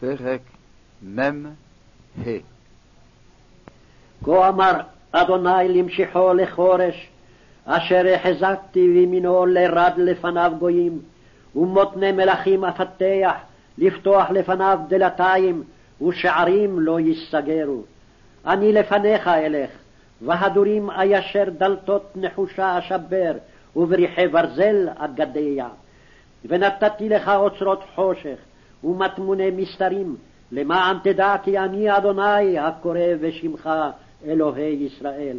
פרק מ"ה כה אמר אדוני למשיחו לחורש, אשר החזקתי וימינו לרד לפניו גויים, ומותני מלכים אפתח, לפתוח לפניו דלתיים, ושערים לא ייסגרו. אני לפניך אלך, והדורים איישר דלתות נחושה אשבר, ובריחי ברזל אגדע. ונתתי לך אוצרות חושך, ומטמוני מסתרים, למען תדע כי אני אדוני הקורא בשמך אלוהי ישראל.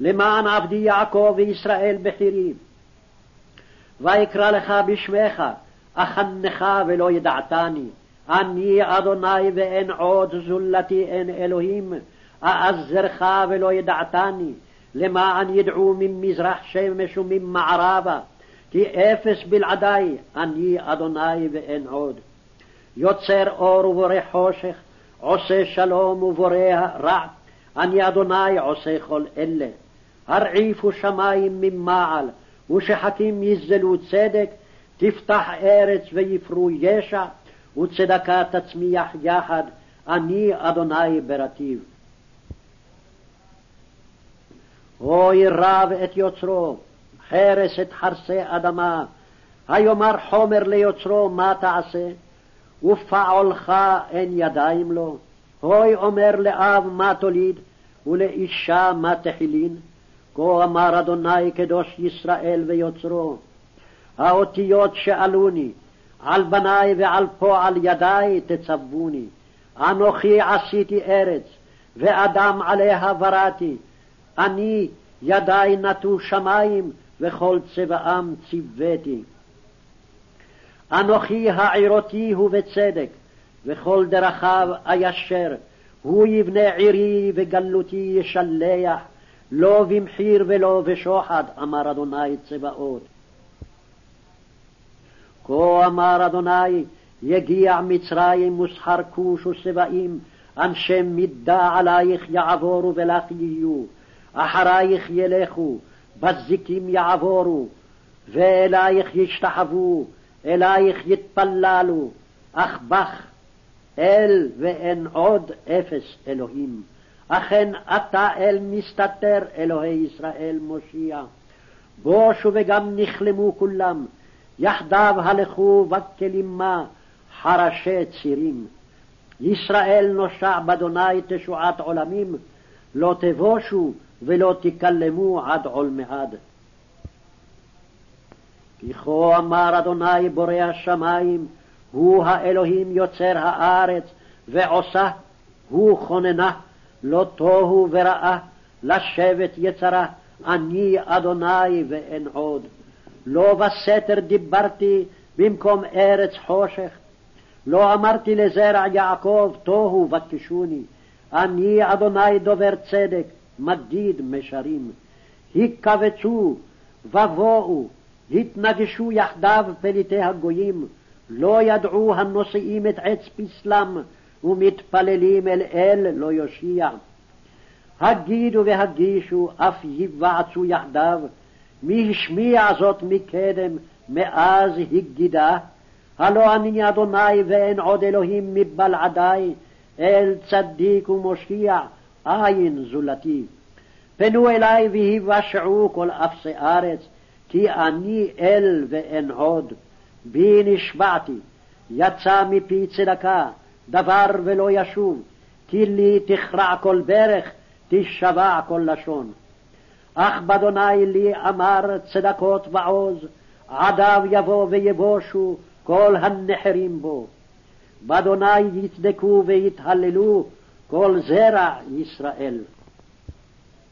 למען עבדי יעקב וישראל בחירי. ויקרא לך בשמך, אכנך ולא ידעתני. אני אדוני ואין עוד זולתי אין אלוהים, אעזרך ולא ידעתני, למען ידעו ממזרח שמש וממערבה, כי אפס בלעדי אני אדוני ואין עוד. יוצר אור ובורא חושך, עושה שלום ובורא רע, אני אדוני עושה כל אלה. הרעיפו שמים ממעל, ושחקים יזלו צדק, תפתח ארץ ויפרו ישע, וצדקה תצמיח יחד, אני אדוני ברטיב. אוי רב את יוצרו, חרס את חרסי אדמה, היאמר חומר ליוצרו מה תעשה? ופעולך אין ידיים לו. הוי אומר לאב מה תוליד, ולאישה מה תחילין. כה אמר אדוני קדוש ישראל ויוצרו. האותיות שאלוני, על בניי ועל פועל ידי תצווני. אנוכי עשיתי ארץ, ואדם עליה בראתי. אני ידי נטו שמים, וכל צבאם ציוויתי. אנוכי העירותי הוא בצדק, וכל דרכיו איישר. הוא יבנה עירי וגלותי ישלח, לא במחיר ולא בשוחד, אמר אדוני צבאות. כה אמר אדוני, יגיע מצרים ושכר כוש ושבעים, אנשי מידה עלייך יעבורו ולך יהיו, אחרייך ילכו, בזיקים יעבורו, ואלייך ישתחוו, אלייך יתפללו, אך בך אל ואין עוד אפס אלוהים. אכן אתה אל מסתתר, אלוהי ישראל מושיע. בושו וגם נכלמו כולם, יחדיו הלכו וכלימה חרשי צירים. ישראל נושע באדוני תשועת עולמים, לא תבושו ולא תכלמו עד עולמעד. כי כה אמר אדוני בורא השמים, הוא האלוהים יוצר הארץ, ועושה, הוא כוננה, לא תוהו וראה, לשבת יצרה, אני אדוני ואין עוד. לא בסתר דיברתי במקום ארץ חושך, לא אמרתי לזרע יעקב תוהו בקשוני, אני אדוני דובר צדק, מדיד משרים. היכבצו ובואו התנגשו יחדיו פליטי הגויים, לא ידעו הנושאים את עץ פסלם, ומתפללים אל אל לא יושיע. הגידו והגישו, אף יבעצו יחדיו, מי השמיע זאת מקדם, מאז הגידה? הלא אני אדוני ואין עוד אלוהים מבלעדי, אל צדיק ומושיע, אין זולתי. פנו אלי והיוושעו כל אפסי ארץ, כי אני אל ואין עוד, בי נשבעתי, יצא מפי צדקה, דבר ולא ישוב, כי לי תכרע כל ברך, תשבע כל לשון. אך באדוני לי אמר צדקות ועוז, עדיו יבוא ויבושו כל הנחרים בו. באדוני יצדקו ויתהללו כל זרע ישראל.